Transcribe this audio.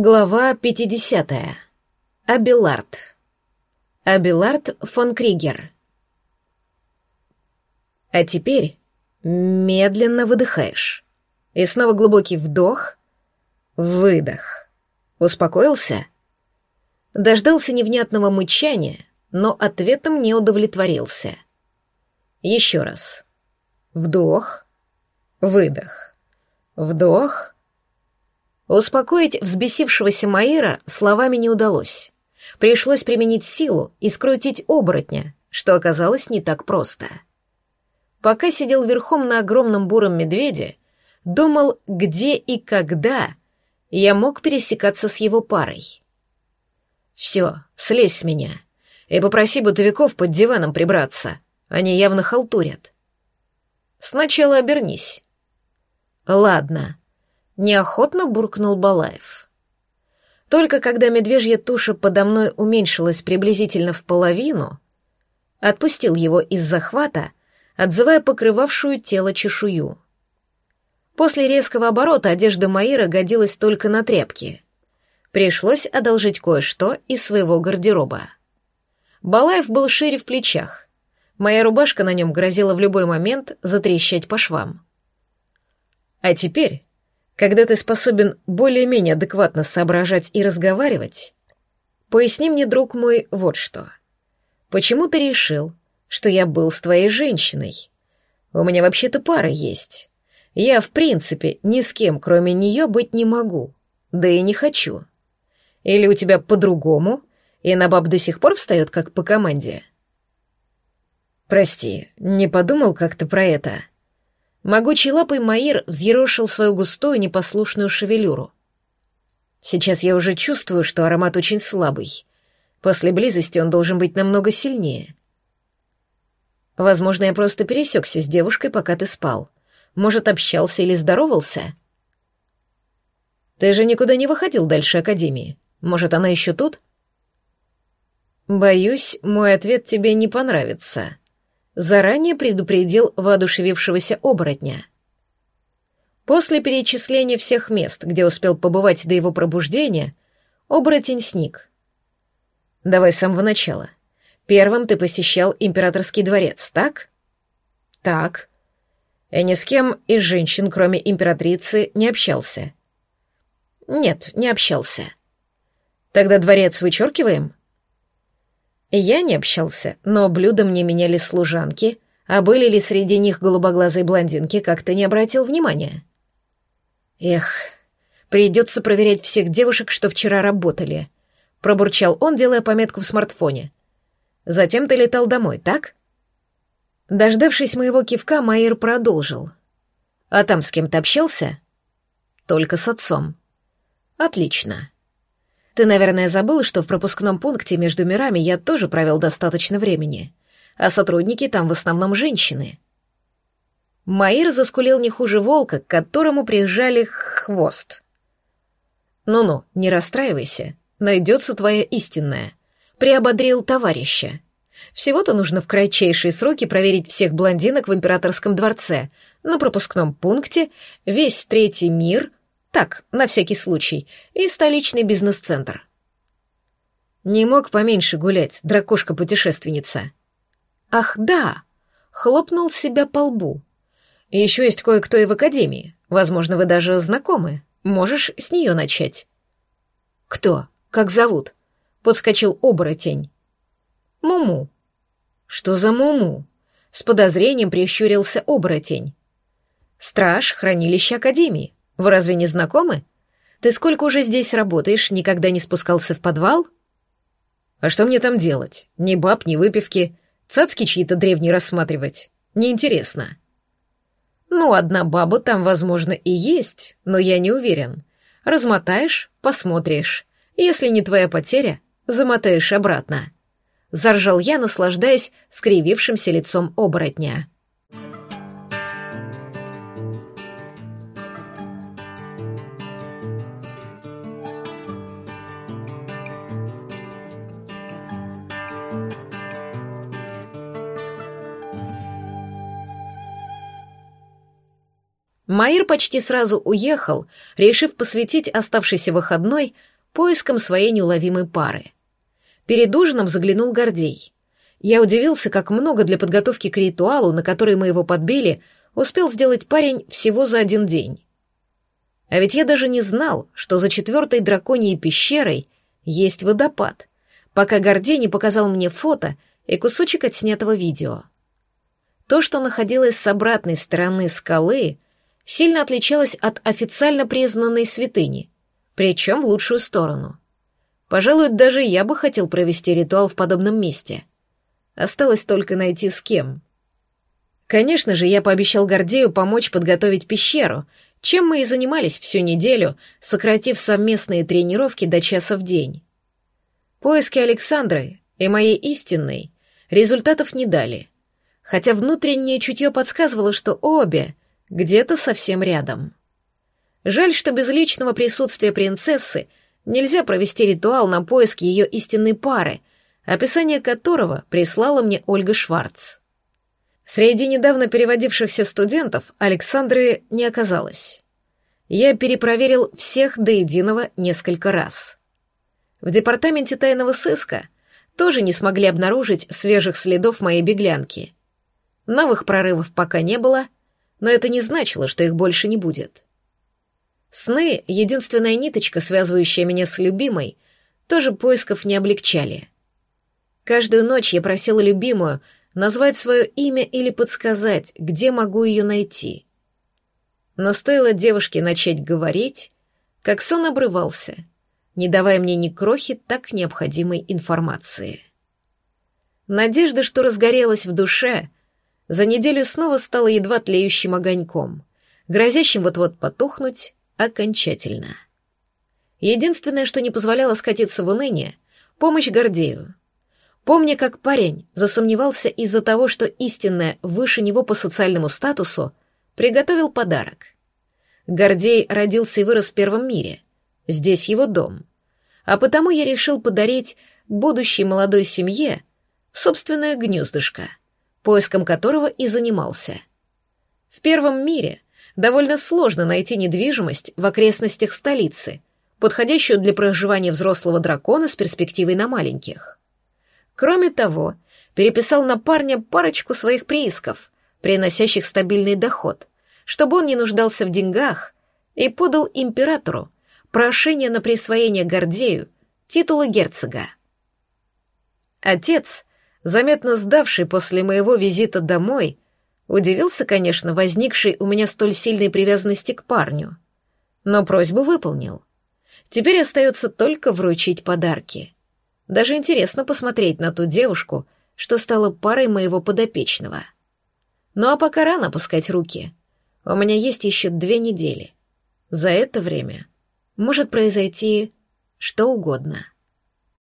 Глава 50. Абилард. Абилард фон Кригер. А теперь медленно выдыхаешь. И снова глубокий вдох, выдох. Успокоился? Дождался невнятного мычания, но ответом не удовлетворился. Еще раз. Вдох, выдох. Вдох, Успокоить взбесившегося Маира словами не удалось. Пришлось применить силу и скрутить оборотня, что оказалось не так просто. Пока сидел верхом на огромном буром медведе, думал, где и когда я мог пересекаться с его парой. «Все, слезь с меня и попроси бытовиков под диваном прибраться, они явно халтурят». «Сначала обернись». «Ладно», неохотно буркнул Балаев. Только когда медвежья туша подо мной уменьшилась приблизительно в половину, отпустил его из захвата, отзывая покрывавшую тело чешую. После резкого оборота одежда Маира годилась только на тряпки. Пришлось одолжить кое-что из своего гардероба. Балаев был шире в плечах. Моя рубашка на нем грозила в любой момент затрещать по швам. А теперь когда ты способен более-менее адекватно соображать и разговаривать, поясни мне, друг мой, вот что. Почему ты решил, что я был с твоей женщиной? У меня вообще-то пара есть. Я, в принципе, ни с кем, кроме нее, быть не могу. Да и не хочу. Или у тебя по-другому, и на баб до сих пор встает, как по команде? Прости, не подумал как-то про это. Могучий лапой Маир взъерошил свою густую непослушную шевелюру. Сейчас я уже чувствую, что аромат очень слабый. После близости он должен быть намного сильнее. Возможно, я просто пересекся с девушкой, пока ты спал. Может, общался или здоровался? Ты же никуда не выходил дальше Академии. Может, она еще тут? Боюсь, мой ответ тебе не понравится заранее предупредил воодушевившегося оборотня. После перечисления всех мест, где успел побывать до его пробуждения, оборотень сник. «Давай с самого начала. Первым ты посещал императорский дворец, так?» «Так». И ни с кем из женщин, кроме императрицы, не общался. «Нет, не общался». «Тогда дворец вычеркиваем?» Я не общался, но блюда мне меняли служанки, а были ли среди них голубоглазые блондинки, как-то не обратил внимания. Эх, придется проверять всех девушек, что вчера работали. Пробурчал он, делая пометку в смартфоне. Затем ты летал домой, так? Дождавшись моего кивка, Майер продолжил. А там с кем-то общался? Только с отцом. Отлично. Ты, наверное, забыл, что в пропускном пункте между мирами я тоже провел достаточно времени, а сотрудники там в основном женщины. Маир заскулил не хуже волка, к которому прижали хвост. «Ну-ну, не расстраивайся, найдется твоя истинная», — приободрил товарища. «Всего-то нужно в кратчайшие сроки проверить всех блондинок в императорском дворце, на пропускном пункте, весь третий мир — так, на всякий случай. И столичный бизнес-центр. Не мог поменьше гулять, дракошка-путешественница. Ах, да! Хлопнул себя по лбу. Еще есть кое-кто и в академии. Возможно, вы даже знакомы. Можешь с нее начать. Кто? Как зовут? Подскочил оборотень. Муму. Что за Муму? С подозрением прищурился оборотень. Страж хранилища Академии. Вы разве не знакомы? Ты сколько уже здесь работаешь, никогда не спускался в подвал? А что мне там делать? Ни баб, ни выпивки. Цацки чьи-то древние рассматривать. Неинтересно. Ну, одна баба там, возможно, и есть, но я не уверен. Размотаешь — посмотришь. Если не твоя потеря, замотаешь обратно. Заржал я, наслаждаясь скривившимся лицом оборотня. Маир почти сразу уехал, решив посвятить оставшийся выходной поискам своей неуловимой пары. Перед ужином заглянул Гордей. Я удивился, как много для подготовки к ритуалу, на который мы его подбили, успел сделать парень всего за один день. А ведь я даже не знал, что за четвертой драконьей пещерой есть водопад, пока Гордей не показал мне фото и кусочек отснятого видео. То, что находилось с обратной стороны скалы, сильно отличалось от официально признанной святыни, причем в лучшую сторону. Пожалуй, даже я бы хотел провести ритуал в подобном месте. Осталось только найти с кем. Конечно же, я пообещал Гордею помочь подготовить пещеру, чем мы и занимались всю неделю, сократив совместные тренировки до часа в день. Поиски Александры и моей истинной результатов не дали — хотя внутреннее чутье подсказывало, что обе где-то совсем рядом. Жаль, что без личного присутствия принцессы нельзя провести ритуал на поиск ее истинной пары, описание которого прислала мне Ольга Шварц. Среди недавно переводившихся студентов Александры не оказалось. Я перепроверил всех до единого несколько раз. В департаменте тайного сыска тоже не смогли обнаружить свежих следов моей беглянки — Новых прорывов пока не было, но это не значило, что их больше не будет. Сны, единственная ниточка, связывающая меня с любимой, тоже поисков не облегчали. Каждую ночь я просила любимую назвать свое имя или подсказать, где могу ее найти. Но стоило девушке начать говорить, как сон обрывался, не давая мне ни крохи так необходимой информации. Надежда, что разгорелась в душе, за неделю снова стало едва тлеющим огоньком, грозящим вот-вот потухнуть окончательно. Единственное, что не позволяло скатиться в уныние — помощь Гордею. Помня, как парень засомневался из-за того, что истинное выше него по социальному статусу, приготовил подарок. Гордей родился и вырос в первом мире. Здесь его дом. А потому я решил подарить будущей молодой семье собственное гнездышко — поиском которого и занимался. В первом мире довольно сложно найти недвижимость в окрестностях столицы, подходящую для проживания взрослого дракона с перспективой на маленьких. Кроме того, переписал на парня парочку своих приисков, приносящих стабильный доход, чтобы он не нуждался в деньгах, и подал императору прошение на присвоение Гордею титула герцога. Отец заметно сдавший после моего визита домой, удивился, конечно, возникшей у меня столь сильной привязанности к парню. Но просьбу выполнил. Теперь остается только вручить подарки. Даже интересно посмотреть на ту девушку, что стала парой моего подопечного. Ну а пока рано опускать руки. У меня есть еще две недели. За это время может произойти что угодно.